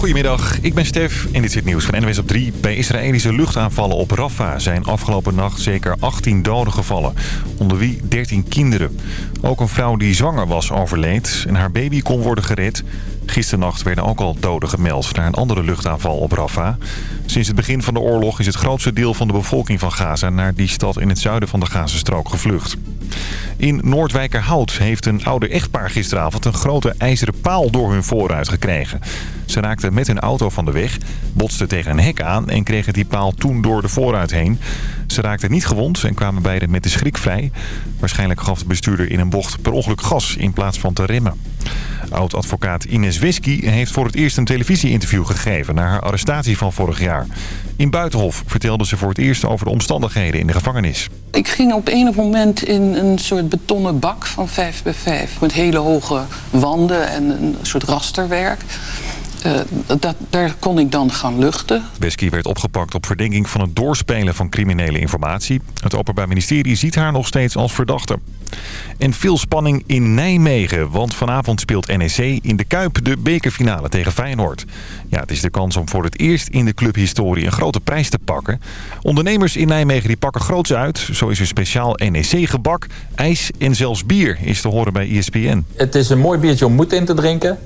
Goedemiddag, ik ben Stef en dit is het nieuws van NWS op 3. Bij Israëlische luchtaanvallen op Rafah zijn afgelopen nacht zeker 18 doden gevallen. Onder wie 13 kinderen. Ook een vrouw die zwanger was overleed en haar baby kon worden gered. Gisternacht werden ook al doden gemeld naar een andere luchtaanval op Rafah. Sinds het begin van de oorlog is het grootste deel van de bevolking van Gaza... naar die stad in het zuiden van de Gazastrook gevlucht. In Noordwijkerhout heeft een oude echtpaar gisteravond een grote ijzeren paal door hun voorruit gekregen. Ze raakten met hun auto van de weg, botsten tegen een hek aan en kregen die paal toen door de voorruit heen. Ze raakten niet gewond en kwamen beide met de schrik vrij. Waarschijnlijk gaf de bestuurder in een bocht per ongeluk gas in plaats van te remmen. Oud-advocaat Ines Whisky heeft voor het eerst een televisieinterview gegeven... na haar arrestatie van vorig jaar. In Buitenhof vertelde ze voor het eerst over de omstandigheden in de gevangenis. Ik ging op enig moment in een soort betonnen bak van 5 bij 5... met hele hoge wanden en een soort rasterwerk... Uh, dat, daar kon ik dan gaan luchten. Wesky werd opgepakt op verdenking van het doorspelen van criminele informatie. Het Openbaar Ministerie ziet haar nog steeds als verdachte. En veel spanning in Nijmegen, want vanavond speelt NEC in de Kuip de bekerfinale tegen Feyenoord. Ja, het is de kans om voor het eerst in de clubhistorie een grote prijs te pakken. Ondernemers in Nijmegen die pakken groots uit. Zo is er speciaal NEC-gebak, ijs en zelfs bier is te horen bij ESPN. Het is een mooi biertje om moed in te drinken.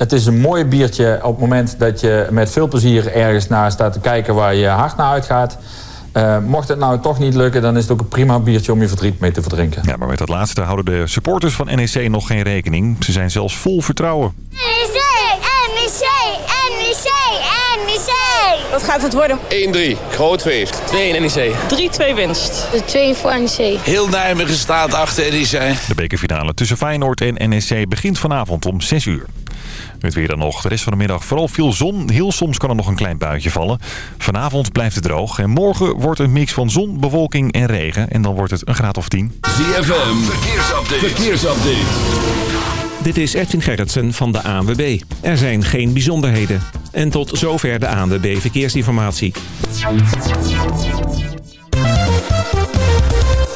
Het is een mooi biertje op het moment dat je met veel plezier ergens naar staat te kijken waar je hart naar uitgaat. Uh, mocht het nou toch niet lukken, dan is het ook een prima biertje om je verdriet mee te verdrinken. Ja, maar met dat laatste houden de supporters van NEC nog geen rekening. Ze zijn zelfs vol vertrouwen. NEC, NEC, NEC, NEC. Wat gaat het worden? 1-3, groot feest. 2-1 NEC. 3-2 winst. 2 voor NEC. Heel Nijmegen staat achter NEC. De bekerfinale tussen Feyenoord en NEC begint vanavond om 6 uur. Het weer dan nog. De rest van de middag vooral veel zon. Heel soms kan er nog een klein buitje vallen. Vanavond blijft het droog. En morgen wordt een mix van zon, bewolking en regen. En dan wordt het een graad of 10. ZFM, verkeersupdate. verkeersupdate. Dit is Edwin Gerritsen van de ANWB. Er zijn geen bijzonderheden. En tot zover de ANWB Verkeersinformatie.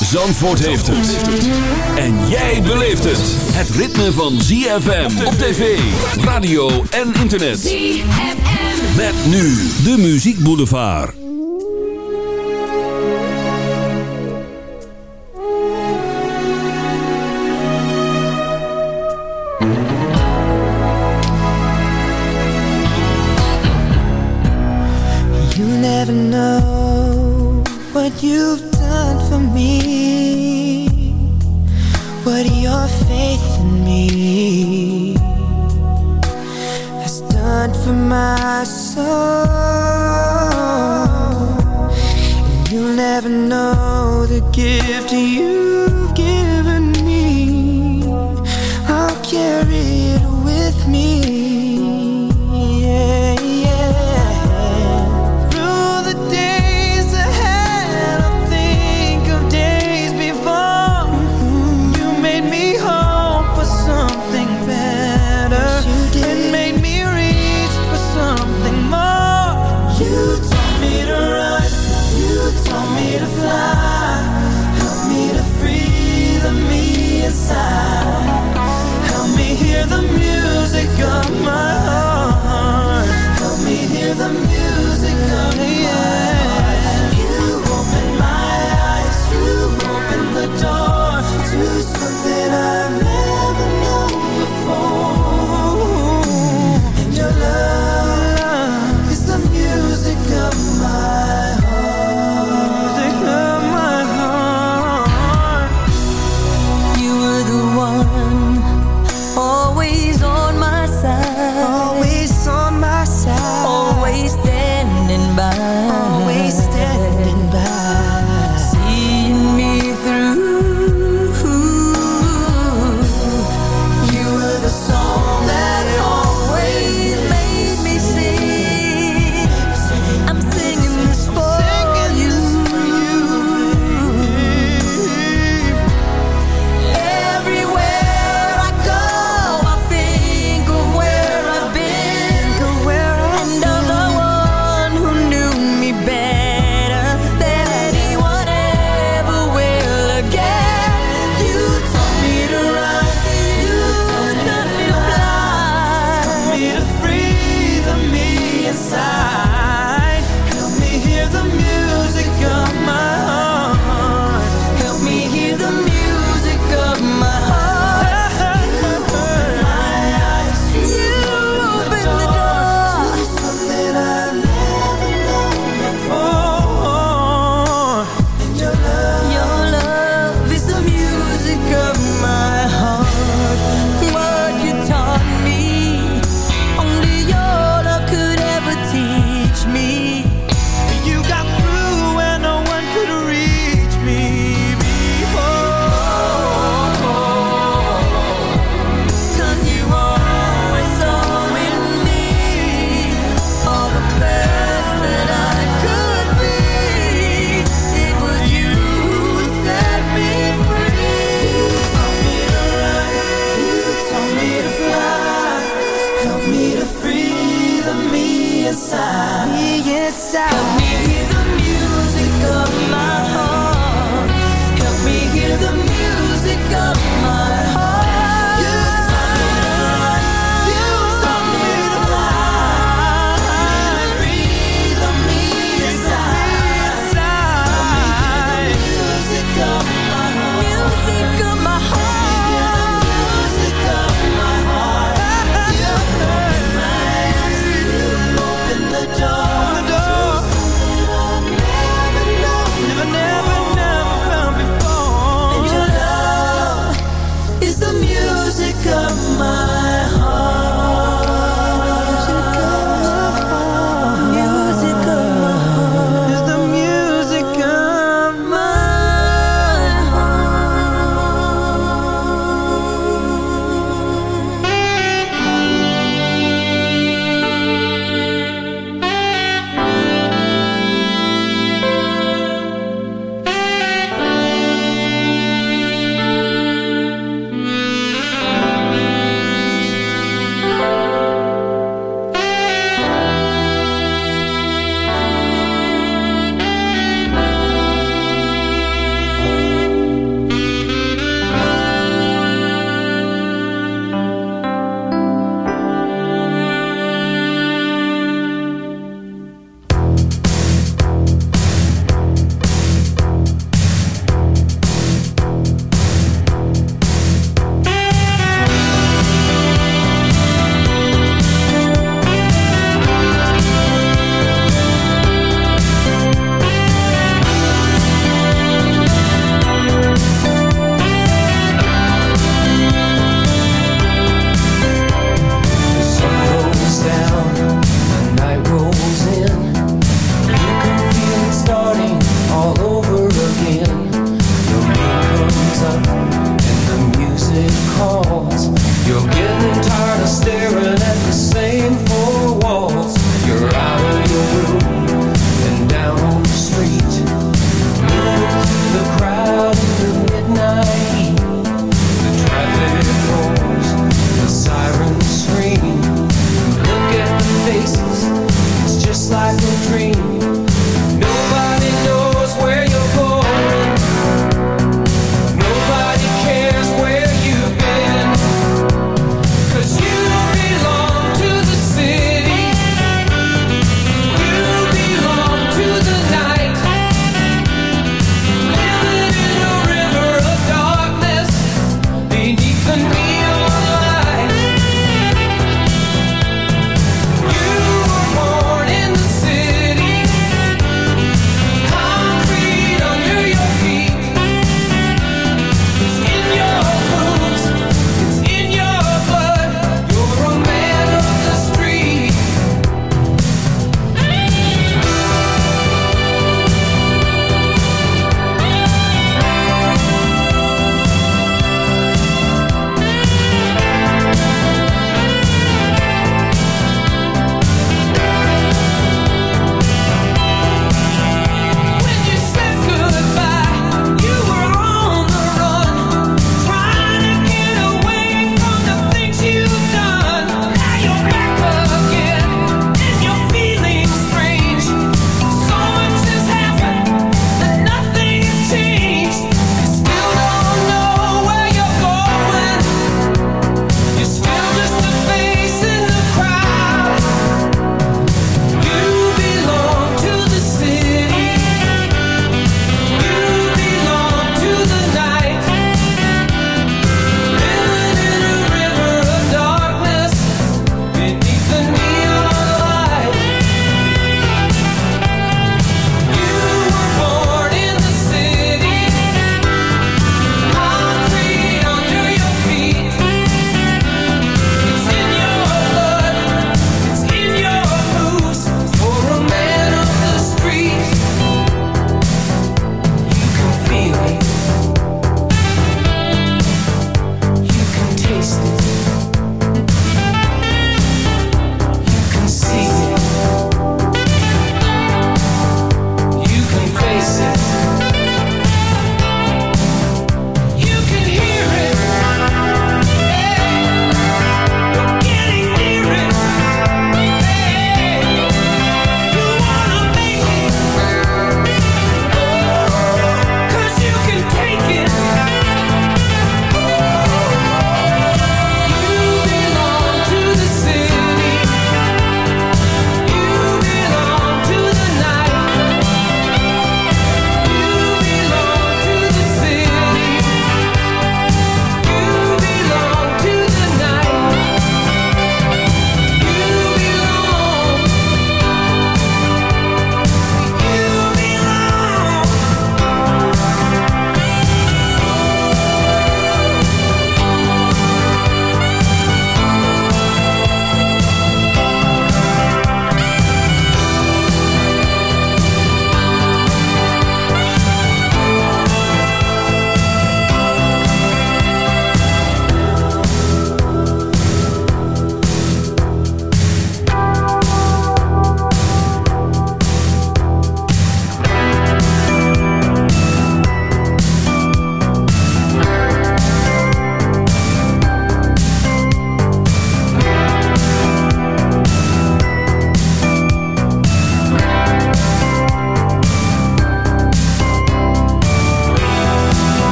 Zandvoort heeft het. En jij beleeft het. Het ritme van ZFM op tv, radio en internet. ZFM. Met nu de Muziek Boulevard. You never know what you've done for me. What your faith in me? Has done for my soul. And you'll never know the gift you've given me. I'll carry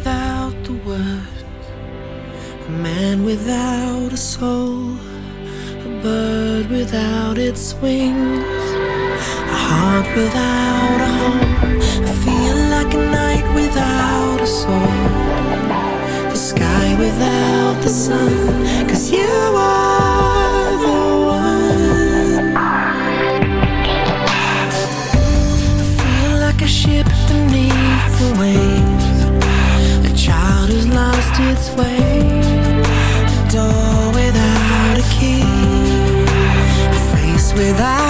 without the words, a man without a soul, a bird without its wings, a heart without a home. I feel like a night without a soul, the sky without the sun, cause you are the one. I feel like a ship beneath the waves lost its way. A door without a key. A face without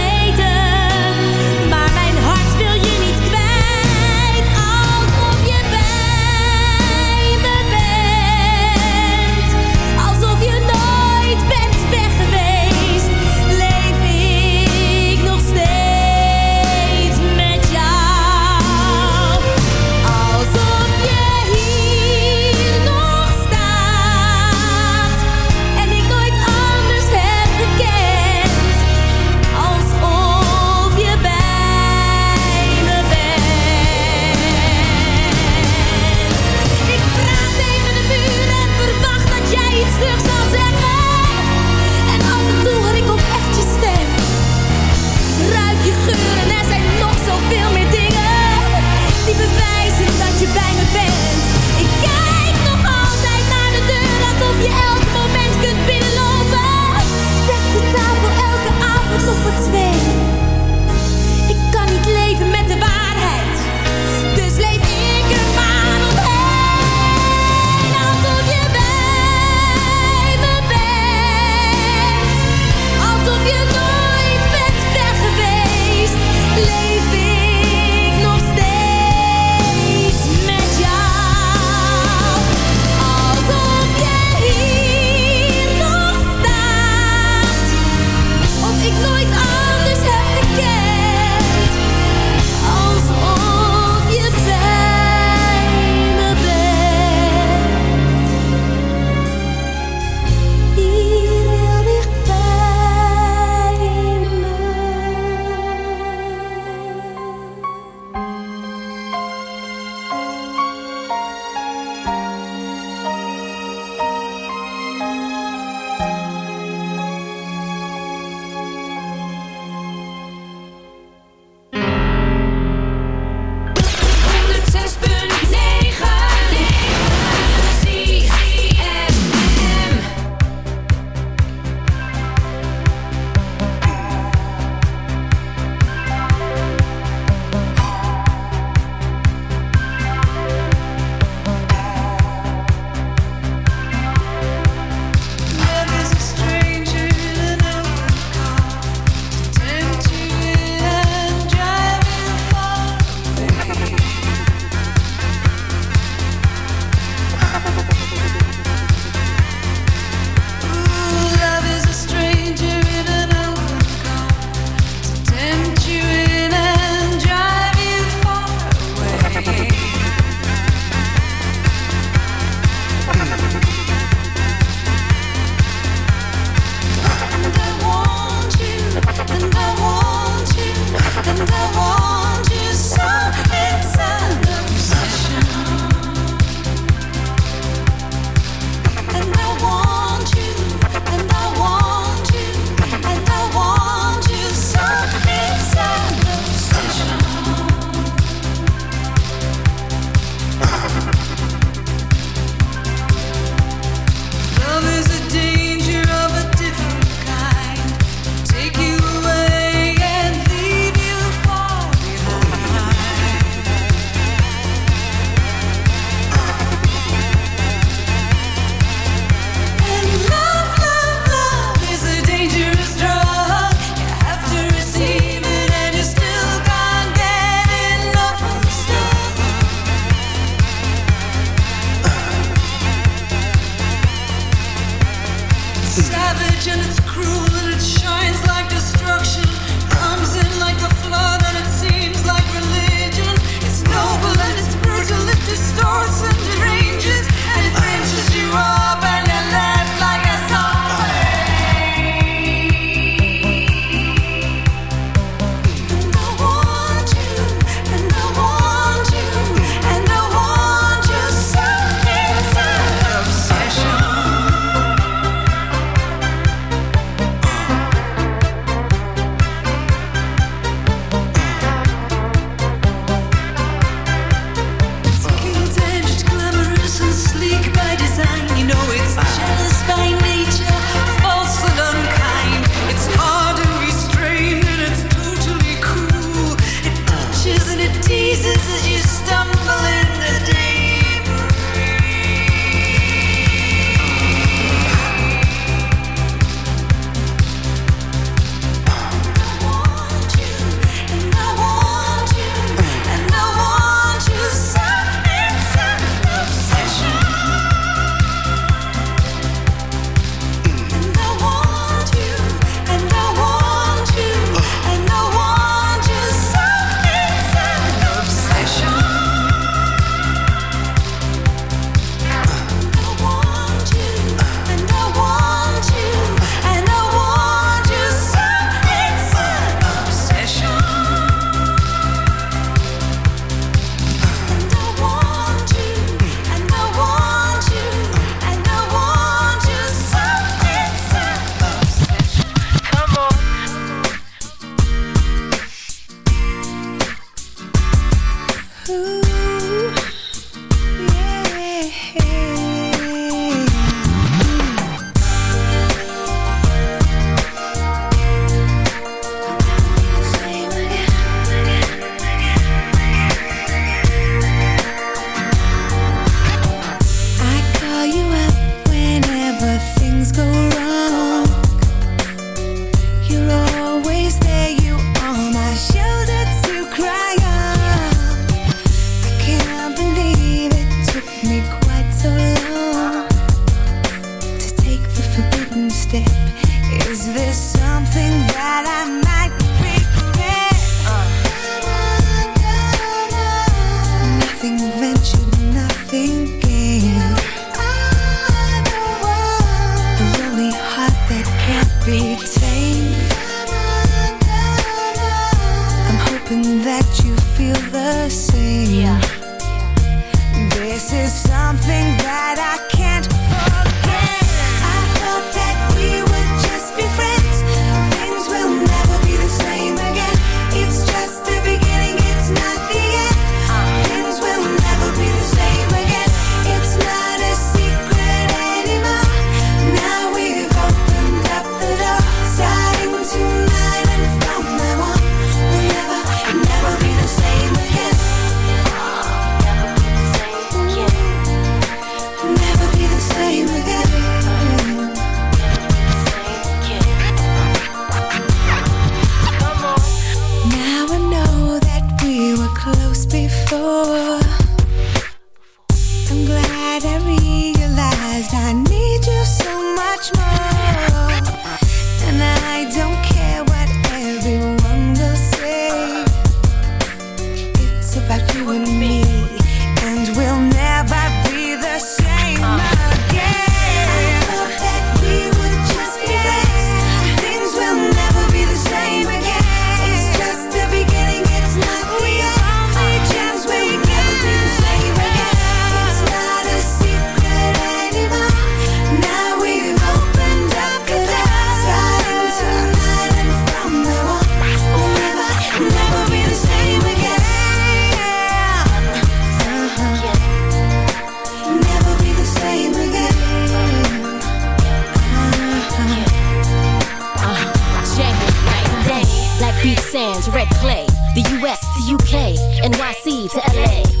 sands, red clay, the US, the UK, NYC to LA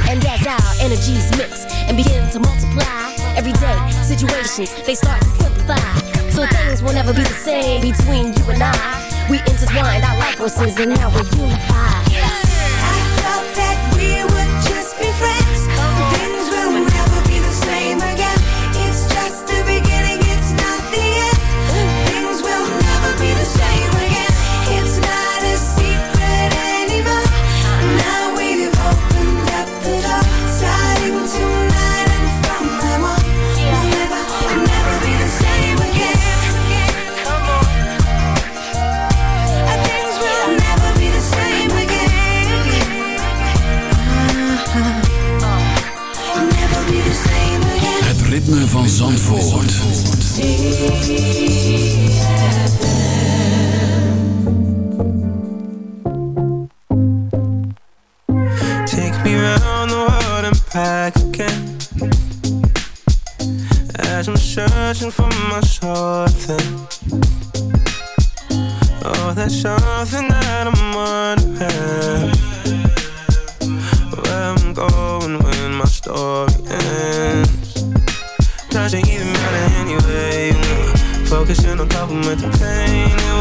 And as our energies mix and begin to multiply, everyday situations they start to simplify. So things will never be the same between you and I. We intertwine our life forces and now we're unified. van Zandvoort. Take me round the world and back again. As I'm searching for my something. Oh, that's something that I'm wondering. with the pain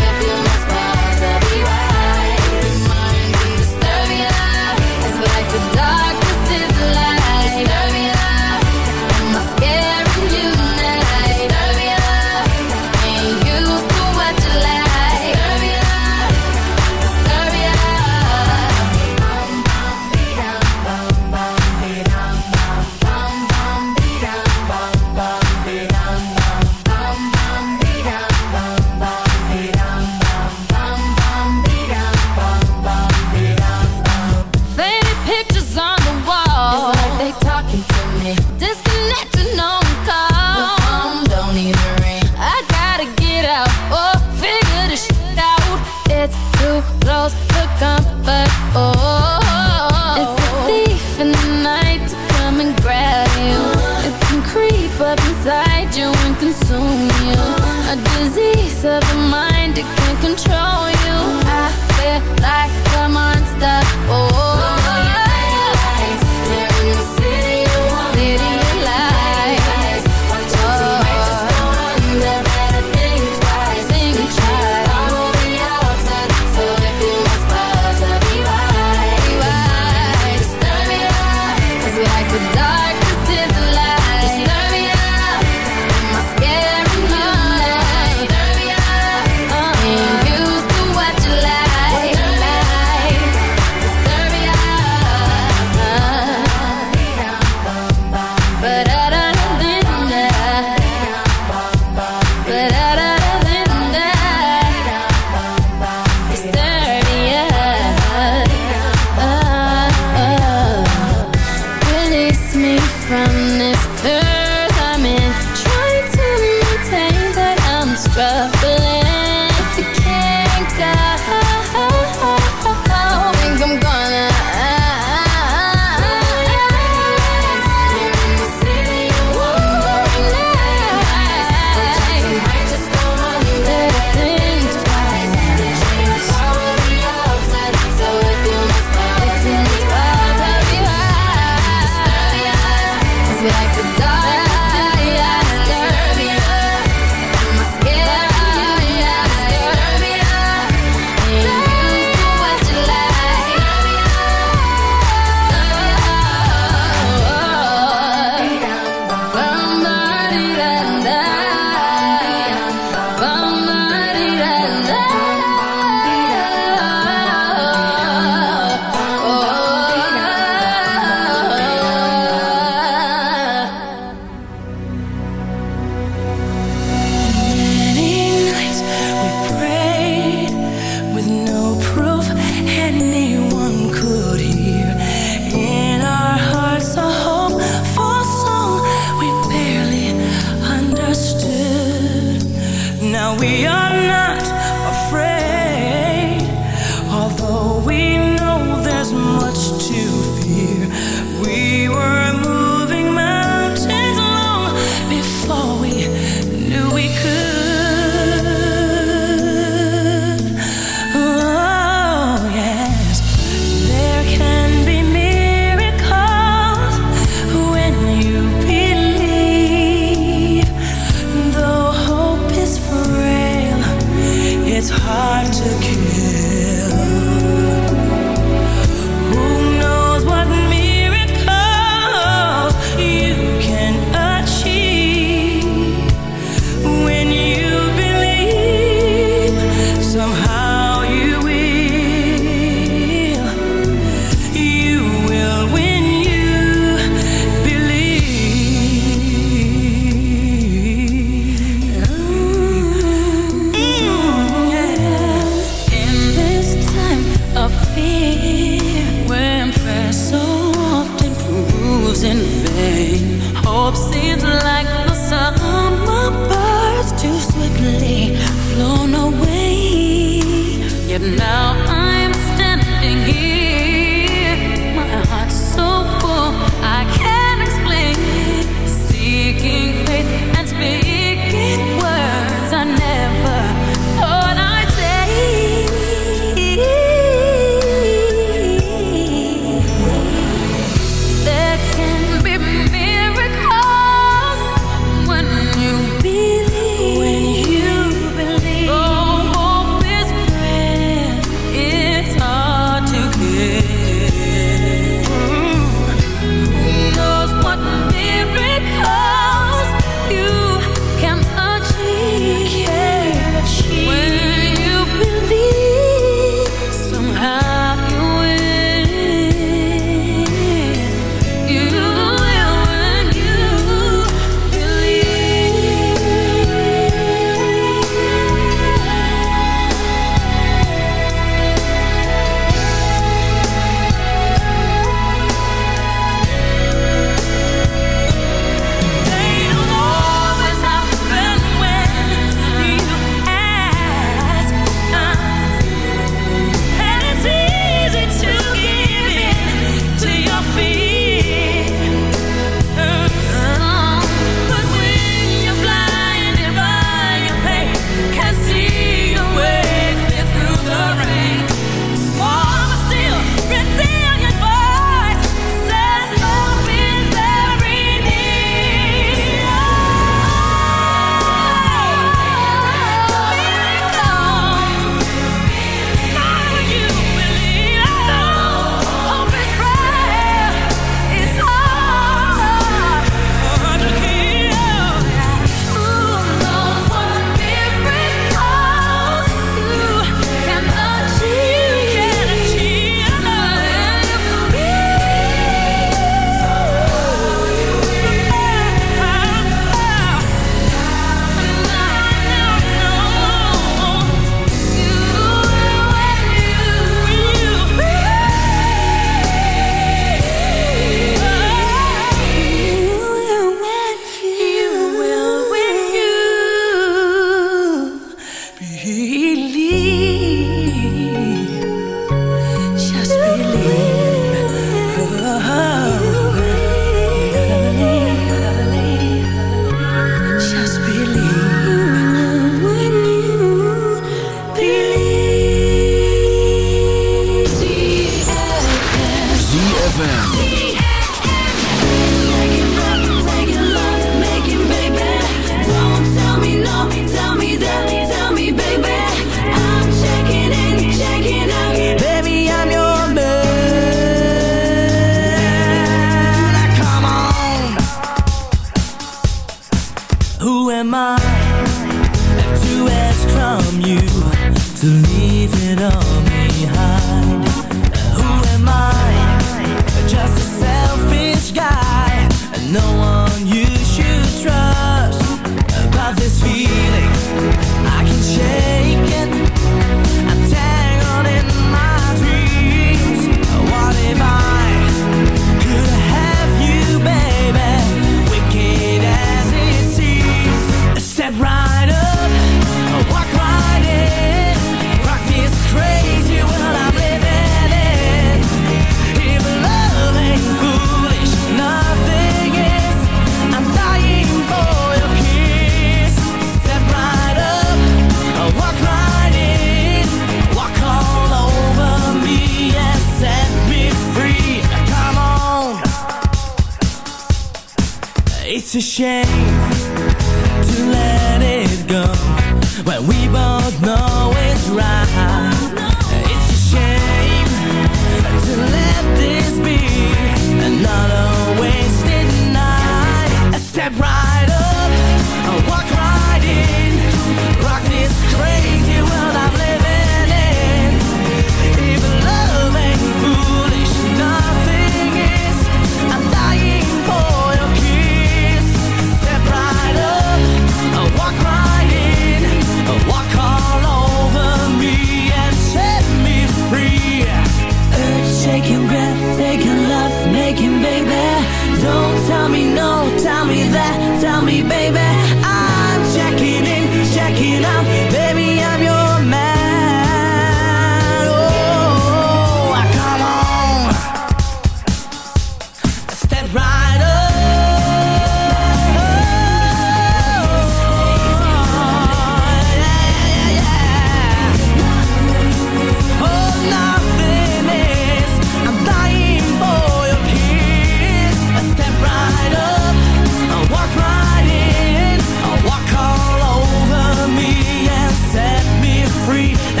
free.